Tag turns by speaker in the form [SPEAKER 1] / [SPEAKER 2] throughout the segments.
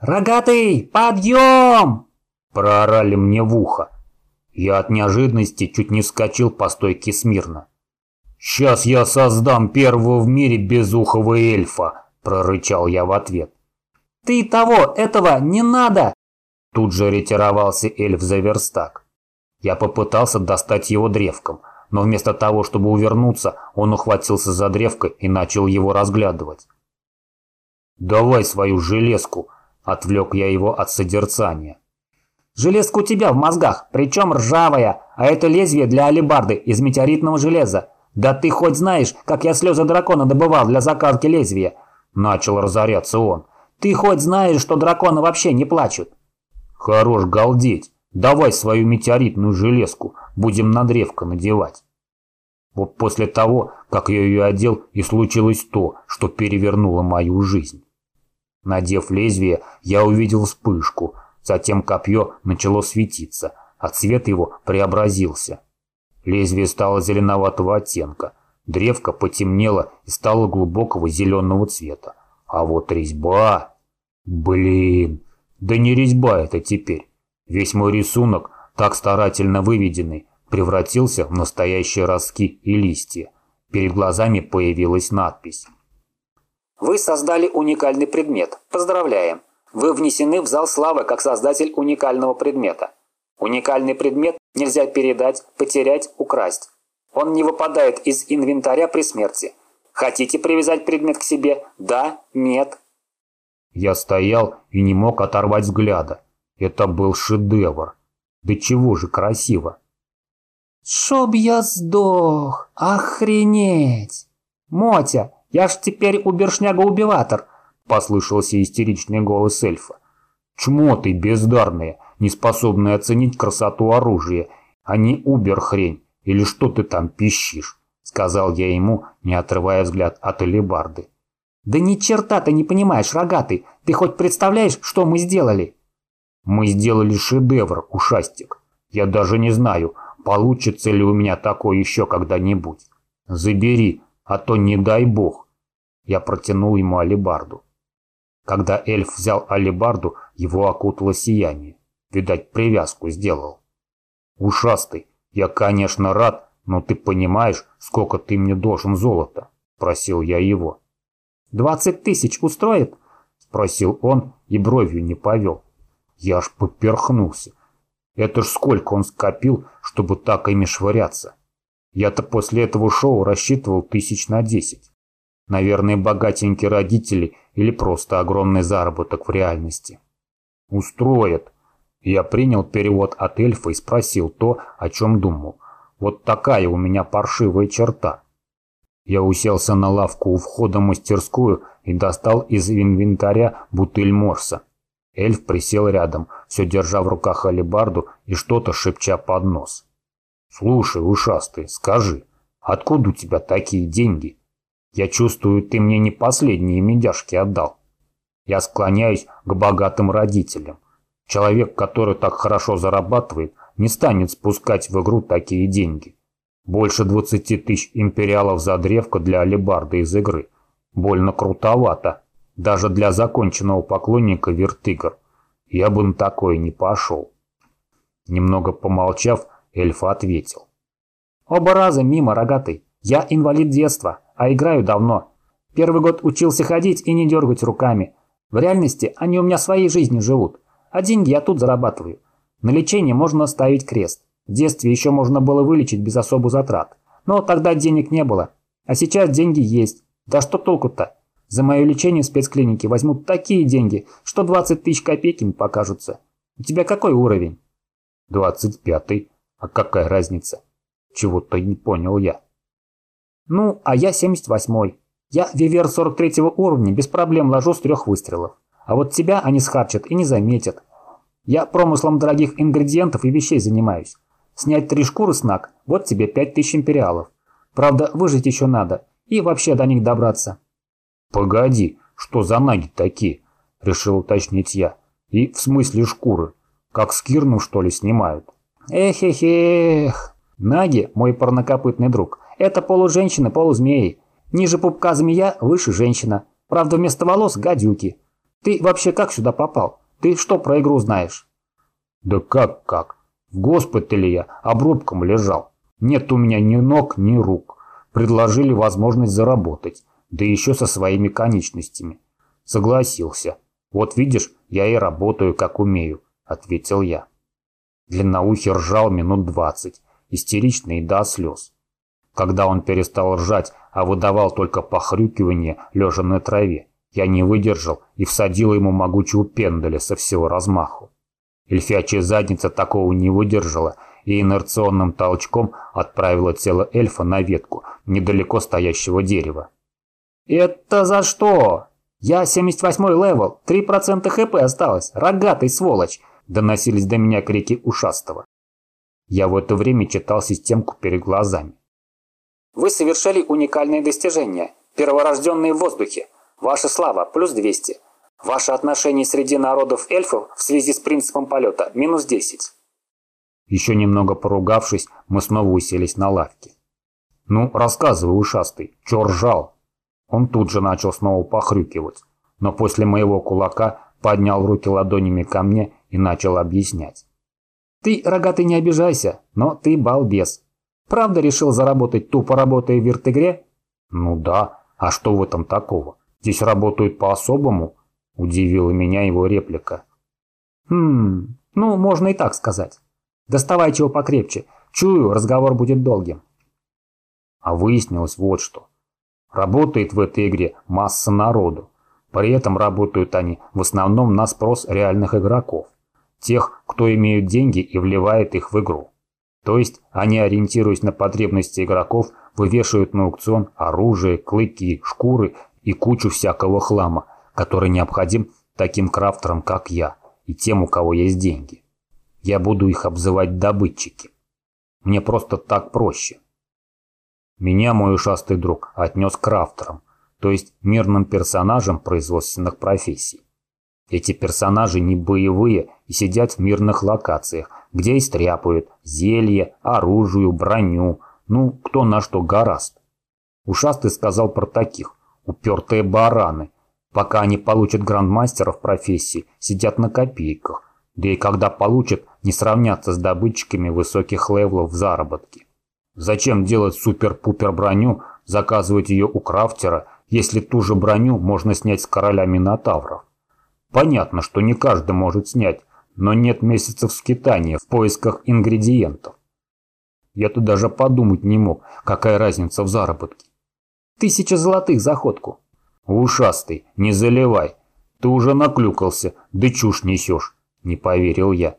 [SPEAKER 1] «Рогатый, подъем!» – проорали мне в ухо. Я от неожиданности чуть не вскочил по стойке смирно. «Сейчас я создам первого в мире безухого эльфа!» – прорычал я в ответ.
[SPEAKER 2] «Ты того, этого не надо!»
[SPEAKER 1] Тут же ретировался эльф за верстак. Я попытался достать его древком, но вместо того, чтобы увернуться, он ухватился за древко и начал его разглядывать. «Давай свою железку!» – отвлек я его от созерцания.
[SPEAKER 2] «Железка у тебя в мозгах, причем ржавая, а это лезвие для алебарды из метеоритного железа. Да ты хоть знаешь, как я слезы дракона добывал для закалки лезвия?» – начал разоряться он. «Ты хоть знаешь, что драконы вообще не плачут?»
[SPEAKER 1] «Хорош галдеть! Давай свою метеоритную железку, будем на древко надевать!» Вот после того, как я ее одел, и случилось то, что перевернуло мою жизнь. Надев лезвие, я увидел вспышку, затем копье начало светиться, а цвет его преобразился. Лезвие стало зеленоватого оттенка, древко потемнело и стало глубокого зеленого цвета. А вот резьба... Блин, да не резьба это теперь. Весь мой рисунок, так старательно выведенный, превратился в настоящие ростки и листья. Перед глазами появилась надпись.
[SPEAKER 3] Вы создали уникальный предмет. Поздравляем! Вы внесены в зал славы как создатель уникального предмета. Уникальный предмет нельзя передать, потерять, украсть. Он не выпадает из инвентаря при смерти. Хотите привязать предмет к себе? Да? Нет?
[SPEAKER 1] Я стоял и не мог оторвать взгляда. Это был шедевр. Да чего же красиво.
[SPEAKER 2] «Чтоб я сдох! Охренеть! Мотя, я ж теперь убершняга-убиватор!» Послышался истеричный голос эльфа.
[SPEAKER 1] «Чмо ты, бездарная, не способная оценить красоту оружия, а не убер-хрень, или что ты там пищишь?» Сказал я ему, не отрывая взгляд от алебарды.
[SPEAKER 2] «Да ни черта ты не понимаешь, рогатый! Ты хоть представляешь, что мы сделали?»
[SPEAKER 1] «Мы сделали шедевр, ушастик. Я даже не знаю, Получится ли у меня такое еще когда-нибудь? Забери, а то не дай бог. Я протянул ему алебарду. Когда эльф взял алебарду, его окутало сияние. Видать, привязку сделал. Ушастый, я, конечно, рад, но ты понимаешь, сколько ты мне должен золота? Просил я его.
[SPEAKER 2] «Двадцать тысяч устроит?»
[SPEAKER 1] Спросил он и бровью не повел. Я аж поперхнулся. Это ж сколько он скопил, чтобы так ими швыряться. Я-то после этого шоу рассчитывал тысяч на десять. Наверное, богатенькие родители или просто огромный заработок в реальности. Устроят. Я принял перевод от эльфа и спросил то, о чем думал. Вот такая у меня паршивая черта. Я уселся на лавку у входа в мастерскую и достал из инвентаря бутыль морса. Эльф присел рядом, все держа в руках алебарду и что-то шепча под нос. «Слушай, ушастый, скажи, откуда у тебя такие деньги? Я чувствую, ты мне не последние медяшки отдал. Я склоняюсь к богатым родителям. Человек, который так хорошо зарабатывает, не станет спускать в игру такие деньги. Больше 20 тысяч империалов за древко для алебарды из игры. Больно крутовато даже для законченного поклонника Вертыгр. Я бы на такое не пошел. Немного помолчав, эльф ответил.
[SPEAKER 2] Оба раза мимо, рогатый. Я инвалид детства, а играю давно. Первый год учился ходить и не дергать руками. В реальности они у меня своей жизнью живут, а деньги я тут зарабатываю. На лечение можно ставить крест. В детстве еще можно было вылечить без особых затрат. Но тогда денег не было. А сейчас деньги есть. Да что толку-то? За мое лечение в спецклинике возьмут такие деньги, что 20 тысяч копейками покажутся. У тебя какой уровень?
[SPEAKER 1] 25-й. А какая разница? Чего-то не понял я.
[SPEAKER 2] Ну, а я 78-й. Я вивер 43 уровня без проблем ложу с трех выстрелов. А вот тебя они схарчат и не заметят. Я промыслом дорогих ингредиентов и вещей занимаюсь. Снять три шкуры с наг, вот тебе 5000 империалов. Правда, выжить еще надо. И вообще до них добраться.
[SPEAKER 1] «Погоди, что за наги такие?» – решил уточнить я. «И в смысле шкуры? Как скирну, что ли, снимают?»
[SPEAKER 2] «Эх-эх-эх! Наги, мой парнокопытный друг, это полуженщины, полузмеи. Ниже пупка змея, выше женщина. Правда, вместо волос – гадюки. Ты вообще как сюда попал? Ты что про игру знаешь?
[SPEAKER 1] Да как-как? В госпитале я обрубком лежал. Нет у меня ни ног, ни рук. Предложили возможность заработать, да еще со своими конечностями. Согласился. Вот видишь, я и работаю, как умею, ответил я. Длинноухий ржал минут двадцать, истерично и до слез. Когда он перестал ржать, а выдавал только похрюкивание, лежа на траве, я не выдержал и всадил ему могучую пендаля со всего размаху. Эльфячья задница такого не выдержала и инерционным толчком отправила тело эльфа на ветку недалеко стоящего дерева.
[SPEAKER 2] «Это за что? Я 78-й level, 3% HP осталось, рогатый сволочь!» Доносились до меня крики ушастого.
[SPEAKER 1] Я в это время читал системку перед глазами.
[SPEAKER 3] Вы совершили уникальное достижение. Перворожденные в воздухе. Ваша слава – плюс 200. Ваше отношение среди народов эльфов в связи с принципом полета – минус 10.
[SPEAKER 1] Еще немного поругавшись, мы снова уселись на лавке. «Ну, рассказывай, ушастый, чё ржал?» Он тут же начал снова похрюкивать, но после моего кулака поднял руки ладонями ко мне и начал объяснять.
[SPEAKER 2] «Ты, рогатый, не обижайся, но ты балбес. Правда решил заработать тупо работая в виртыгре?»
[SPEAKER 1] «Ну да, а что в этом такого? Здесь работают по-особому?» Удивила меня его реплика.
[SPEAKER 2] «Хм, ну, можно и так сказать. Доставай чего покрепче. Чую, разговор будет долгим».
[SPEAKER 1] А выяснилось вот что. Работает в этой игре масса народу. При этом работают они в основном на спрос реальных игроков. Тех, кто имеют деньги и вливает их в игру. То есть они, ориентируясь на потребности игроков, вывешивают на аукцион оружие, клыки, шкуры и кучу всякого хлама, который необходим таким крафтерам, как я, и тем, у кого есть деньги. Я буду их обзывать добытчики. Мне просто так проще. Меня мой ушастый друг отнес крафтерам, то есть мирным персонажам производственных профессий. Эти персонажи не боевые и сидят в мирных локациях, где истряпают зелье, оружие, броню, ну, кто на что гораст. Ушастый сказал про таких, упертые бараны, пока они получат грандмастеров профессии, сидят на копейках, да и когда получат, не сравнятся с добытчиками высоких левелов в заработке. Зачем делать супер-пупер броню, заказывать ее у крафтера, если ту же броню можно снять с короля Минотавров? Понятно, что не каждый может снять, но нет месяцев скитания в поисках ингредиентов. Я-то даже подумать не мог, какая разница в заработке.
[SPEAKER 2] Тысяча золотых за ходку.
[SPEAKER 1] Ушастый, не заливай. Ты уже наклюкался, да чушь несешь. Не поверил я.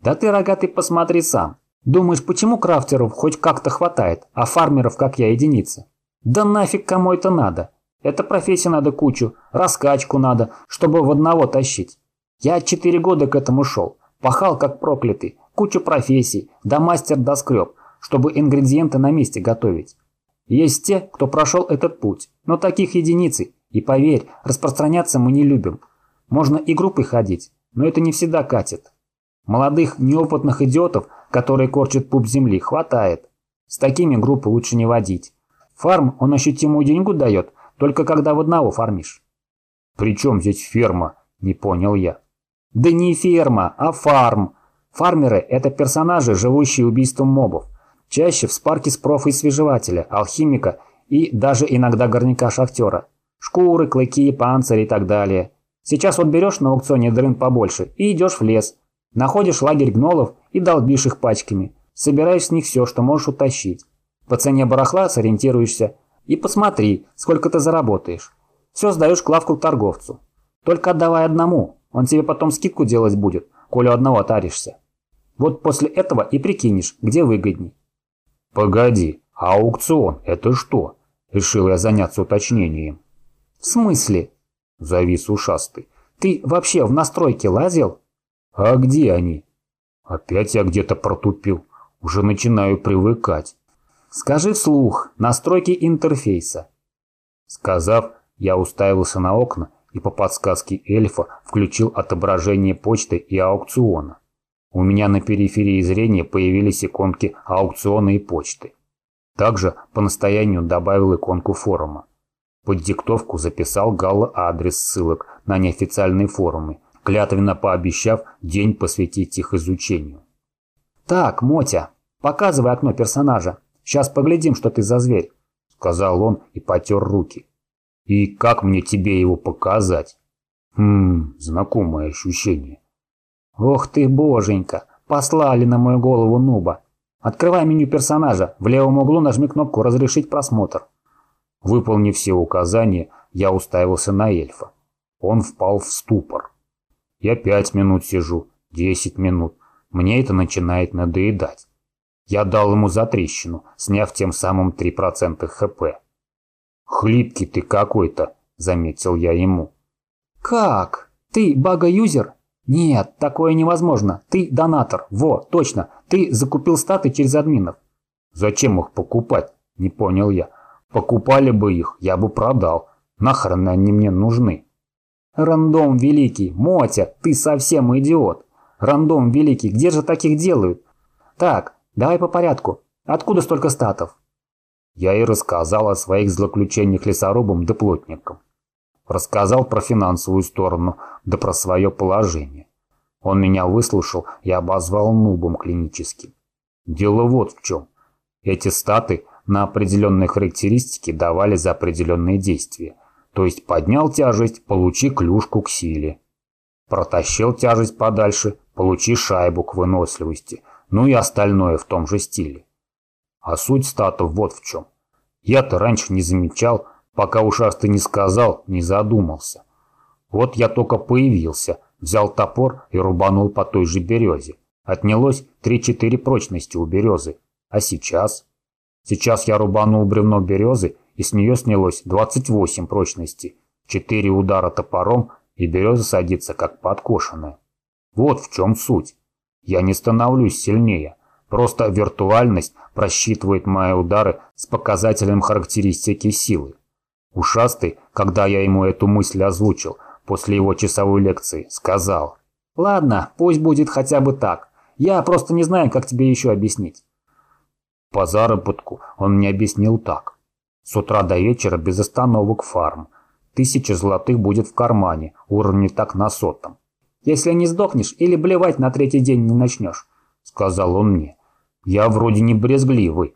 [SPEAKER 2] Да ты, рогатый, посмотри сам. Думаешь, почему крафтеров хоть как-то хватает, а фармеров, как я, единица? Да нафиг кому это надо? Это профессии надо кучу, раскачку надо, чтобы в одного тащить. Я четыре года к этому шел, пахал как проклятый, кучу профессий, да мастер доскреб, чтобы ингредиенты на месте готовить. Есть те, кто прошел этот путь, но таких единицы, и поверь, распространяться мы не любим. Можно и группой ходить, но это не всегда катит. Молодых, неопытных идиотов, которые корчат пуп земли, хватает. С такими группы лучше не водить. Фарм он ощутимую деньгу дает, только когда в одного фармишь.
[SPEAKER 1] «При чем здесь ферма?» – не понял я.
[SPEAKER 2] «Да не ферма, а фарм. Фармеры – это персонажи, живущие убийством мобов. Чаще в спарке с профой свежевателя, алхимика и даже иногда горняка-шахтера. Шкуры, клыки, панцири и так далее. Сейчас вот берешь на аукционе дрын побольше и идешь в лес. Находишь лагерь гнолов и долбишь их пачками. Собираешь с них все, что можешь утащить. По цене барахла сориентируешься – и посмотри, сколько ты заработаешь. Все сдаешь клавку торговцу. Только отдавай одному, он тебе потом скидку делать будет, коли одного таришься. Вот после этого и прикинешь, где выгодней.
[SPEAKER 1] Погоди, а аукцион это что? Решил я заняться уточнением.
[SPEAKER 2] В смысле?
[SPEAKER 1] Завис ушастый.
[SPEAKER 2] Ты вообще в настройки лазил?
[SPEAKER 1] А где они? Опять я где-то протупил. Уже начинаю привыкать.
[SPEAKER 2] Скажи вслух настройки интерфейса.
[SPEAKER 1] Сказав, я уставился на окна и по подсказке эльфа включил отображение почты и аукциона. У меня на периферии зрения появились иконки аукциона и почты. Также по настоянию добавил иконку форума. Под диктовку записал Галла адрес ссылок на неофициальные форумы, клятвенно пообещав день посвятить их изучению.
[SPEAKER 2] «Так, Мотя, показывай окно персонажа. Сейчас поглядим, что ты за зверь», —
[SPEAKER 1] сказал он и потер руки. «И как мне тебе его показать?» «Хм, знакомое ощущение».
[SPEAKER 2] «Ох ты, боженька, послали на мою голову нуба. Открывай меню персонажа, в левом углу нажми кнопку «Разрешить просмотр».
[SPEAKER 1] Выполнив все указания, я уставился на эльфа. Он впал в ступор. Я пять минут сижу, десять минут. Мне это начинает надоедать. Я дал ему затрещину, сняв тем самым 3% ХП. «Хлипкий ты какой-то», — заметил я ему.
[SPEAKER 2] «Как? Ты бага-юзер?» «Нет, такое невозможно. Ты донатор. Во, точно. Ты закупил статы через админов».
[SPEAKER 1] «Зачем их покупать?» – не понял я. «Покупали бы их, я бы продал. Нахрен они мне нужны?»
[SPEAKER 2] «Рандом великий. Мотя, ты совсем идиот. Рандом великий. Где же таких делают?» «Так, давай по порядку. Откуда столько статов?»
[SPEAKER 1] Я и рассказал о своих злоключениях лесорубам да плотникам. Рассказал про финансовую сторону, да про свое положение. Он меня выслушал и обозвал нубом клиническим. Дело вот в чем. Эти статы на определенные характеристики давали за определенные действия. То есть поднял тяжесть, получи клюшку к силе. Протащил тяжесть подальше, получи шайбу к выносливости. Ну и остальное в том же стиле. А суть статов вот в чем. Я-то раньше не замечал, пока ушастый не сказал, не задумался. Вот я только появился, взял топор и рубанул по той же березе. Отнялось 3-4 прочности у березы. А сейчас? Сейчас я рубанул бревно березы, и с нее снялось 28 прочности. Четыре удара топором, и береза садится как подкошенная. Вот в чем суть. Я не становлюсь сильнее. Просто виртуальность просчитывает мои удары с показателем характеристики силы. Ушастый, когда я ему эту мысль озвучил, после его часовой лекции, сказал.
[SPEAKER 2] «Ладно, пусть будет хотя бы так. Я просто не знаю, как тебе еще объяснить».
[SPEAKER 1] По заработку он мне объяснил так. С утра до вечера без остановок фарм. Тысяча золотых будет в кармане, уровень так на сотом.
[SPEAKER 2] «Если не сдохнешь или блевать на третий день не начнешь», — сказал он мне.
[SPEAKER 1] «Я вроде не брезгливый».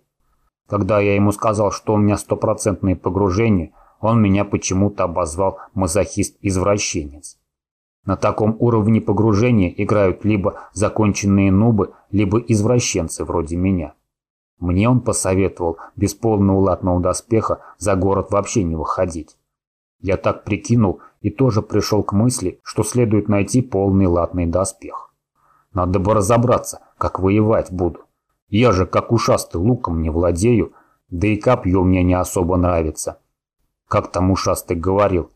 [SPEAKER 1] Когда я ему сказал, что у меня стопроцентное погружение, он меня почему-то обозвал мазохист-извращенец. На таком уровне погружения играют либо законченные нубы, либо извращенцы вроде меня. Мне он посоветовал без полного латного доспеха за город вообще не выходить. Я так прикинул и тоже пришел к мысли, что следует найти полный латный доспех. Надо бы разобраться, как воевать буду. Я же, как ушастый, луком не владею, да и копье мне не особо нравится. Как там ушастый говорил?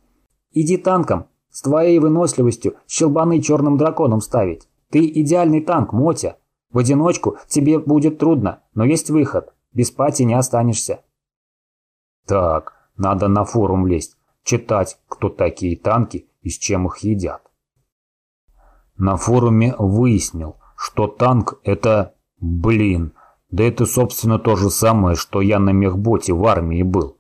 [SPEAKER 2] Иди танком. С твоей выносливостью щелбаны черным драконом ставить. Ты идеальный танк, Мотя. В одиночку тебе будет трудно, но есть выход. Без пати не останешься.
[SPEAKER 1] Так, надо на форум лезть, читать, кто такие танки и с чем их едят. На форуме выяснил, что танк это... Блин, да это собственно то же самое, что я на мехботе в армии был.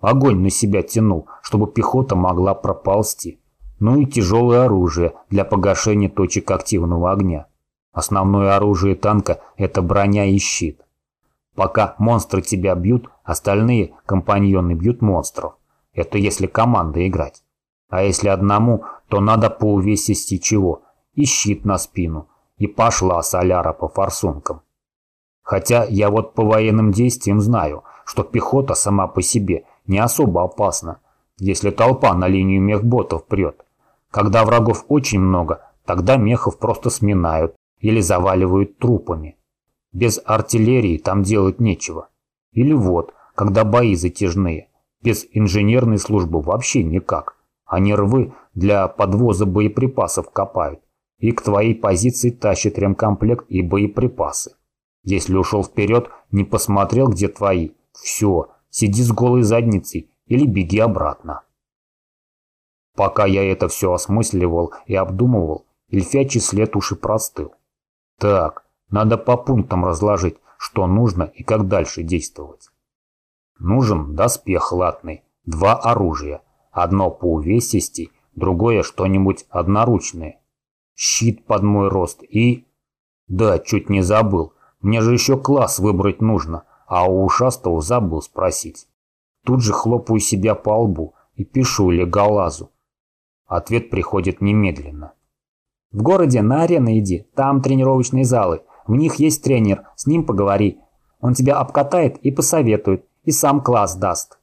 [SPEAKER 1] Огонь на себя тянул, чтобы пехота могла проползти. Ну и тяжелое оружие для погашения точек активного огня. Основное оружие танка – это броня и щит. Пока монстры тебя бьют, остальные компаньоны бьют монстров. Это если команда играть. А если одному, то надо по увесисти чего. И щит на спину. И пошла соляра по форсункам. Хотя я вот по военным действиям знаю, что пехота сама по себе – не особо опасно, если толпа на линию мехботов прет. Когда врагов очень много, тогда мехов просто сминают или заваливают трупами. Без артиллерии там делать нечего. Или вот, когда бои затяжные, без инженерной службы вообще никак. Они рвы для подвоза боеприпасов копают и к твоей позиции тащат ремкомплект и боеприпасы. Если ушел вперед, не посмотрел, где твои, все, Сиди с голой задницей или беги обратно. Пока я это все осмысливал и обдумывал, эльфячий след уж простыл. Так, надо по пунктам разложить, что нужно и как дальше действовать. Нужен доспех латный, Два оружия. Одно по увесистей, другое что-нибудь одноручное. Щит под мой рост и... Да, чуть не забыл. Мне же еще класс выбрать нужно, а у ушастого забыл спросить. Тут же хлопаю себя по лбу и пишу леголазу. Ответ приходит немедленно.
[SPEAKER 2] В городе на арену иди, там тренировочные залы. В них есть тренер, с ним поговори. Он тебя обкатает и посоветует, и сам класс даст.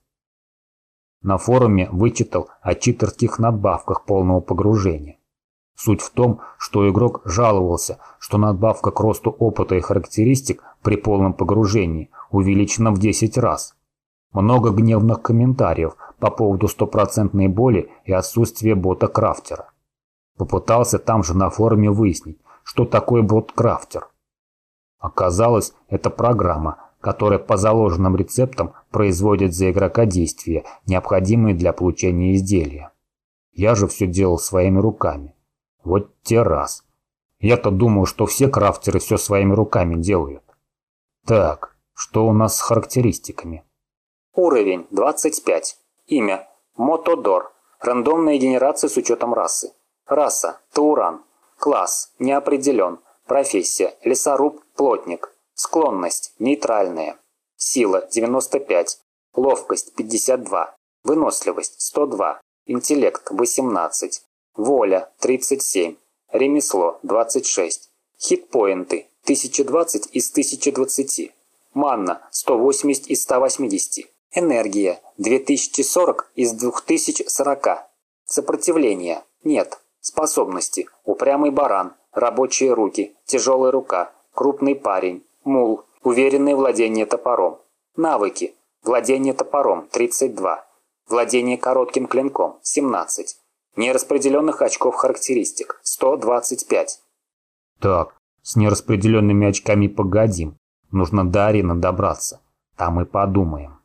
[SPEAKER 1] На форуме вычитал о читерских надбавках полного погружения. Суть в том, что игрок жаловался, что надбавка к росту опыта и характеристик при полном погружении увеличена в 10 раз. Много гневных комментариев по поводу стопроцентной боли и отсутствия бота-крафтера. Попытался там же на форуме выяснить, что такое бот-крафтер. Оказалось, это программа, которая по заложенным рецептам производит за игрока действия, необходимые для получения изделия. Я же все делал своими руками. Вот те раз. Я-то думал, что все крафтеры все своими руками делают. Так, что у нас с характеристиками?
[SPEAKER 3] Уровень 25. Имя Мотодор. Рандомная генерация с учетом расы. Раса Тауран. Класс не определен. Профессия лесоруб-плотник. Склонность нейтральная. Сила 95. Ловкость 52. Выносливость 102. Интеллект 18. Воля 37. Ремесло 26. Хитпоинты 1020 из 1020. Манна 180 из 180. Энергия 2040 из 2040. Сопротивление нет. Способности упрямый баран, рабочие руки, тяжелая рука, крупный парень, мул, уверенное владение топором. Навыки. Владение топором 32. Владение коротким клинком 17. Нераспределенных очков характеристик – 125.
[SPEAKER 1] Так, с нераспределенными очками погодим. Нужно до арены добраться. Там и подумаем.